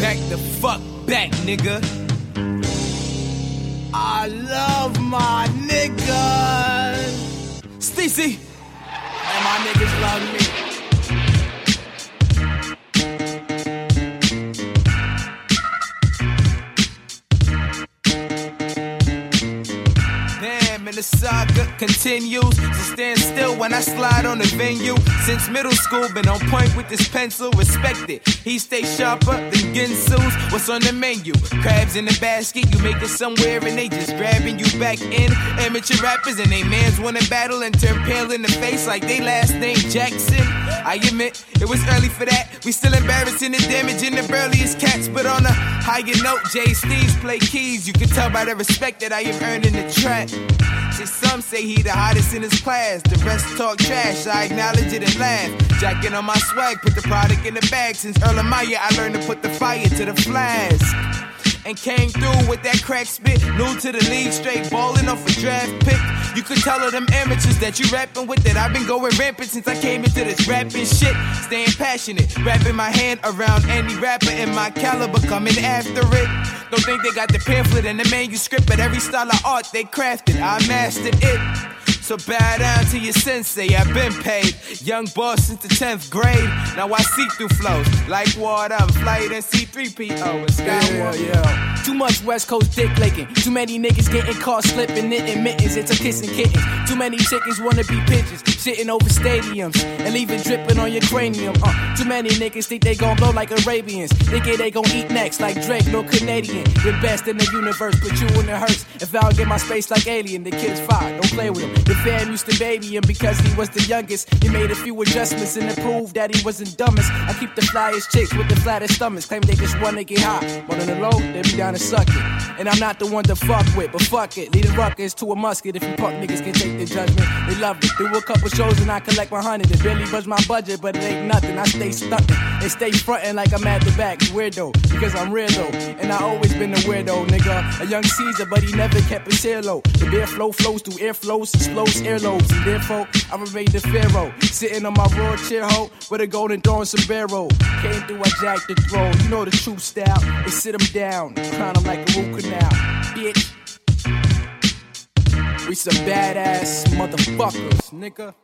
Back the fuck back, nigga. I love my niggas. Stacy, and my niggas love me. And the saga continues to stand still when I slide on the venue. Since middle school, been on point with this pencil, respect it. He stay sharper than Ginsu's. What's on the menu? Crabs in the basket, you make it somewhere and they just grabbing you back in. Amateur rappers and they mans wanna battle and turn pale in the face like they last name Jackson. I admit it was early for that. We still embarrassing and damaging the burliest cats, but on a higher note, Jay Steez play keys. You can tell by the respect that I have earned in the track. See, some say he the hottest in his class. The rest talk trash. I acknowledge it and laugh. Jacking on my swag, put the product in the bag. Since Erlenmeyer, I learned to put the fire to the flask. And came through with that crack spit. New to the league, straight balling off a draft pick. You could tell of them amateurs that you rapping with that I've been going rampant since I came into this rapping shit. Staying passionate, wrapping my hand around any rapper in my caliber, coming after it. Don't think they got the pamphlet and the manuscript, but every style of art they crafted, I mastered it. So bow down to your sensei, I've been paid. Young boss since the 10th grade. Now I see through flows like water. I'm flight and C3PO and Skywalker. Yeah, Too much West Coast dick licking. Too many niggas getting caught slipping, knitting mittens. It's a kissing kittens. Too many chickens wanna be pigeons, sitting over stadiums and leaving dripping on your cranium. Uh, too many niggas think they gon' blow like Arabians. Thinking they gon' eat next like Drake, no Canadian. The best in the universe, put you in the hearse. If I don't get my space like Alien, the kid's fine. Don't play with him. The fam used to baby him because he was the youngest. He made a few adjustments and it proved that he wasn't dumbest. I keep the flyest chicks with the flattest stomachs. Claim they just wanna get hot. But on the low, they be down suck it. And I'm not the one to fuck with, but fuck it. Lead the ruckus to a musket if you punk niggas can take the judgment. They love it. Do a couple shows and I collect my hundred. It barely budge my budget, but it ain't nothing. I stay stunting. They stay frontin' like I'm at the back. Weirdo, because I'm real though. And I always been a weirdo, nigga. A young Caesar, but he never kept his hair low. The beer flow flows through airflows, explodes earlobes. And therefore, I remain the pharaoh. Sitting on my royal chair hoe with a golden throne sombrero. Came through, I jacked the throne. You know the true style. They sit him down, him like a root canal. Bitch. We some badass motherfuckers, nigga.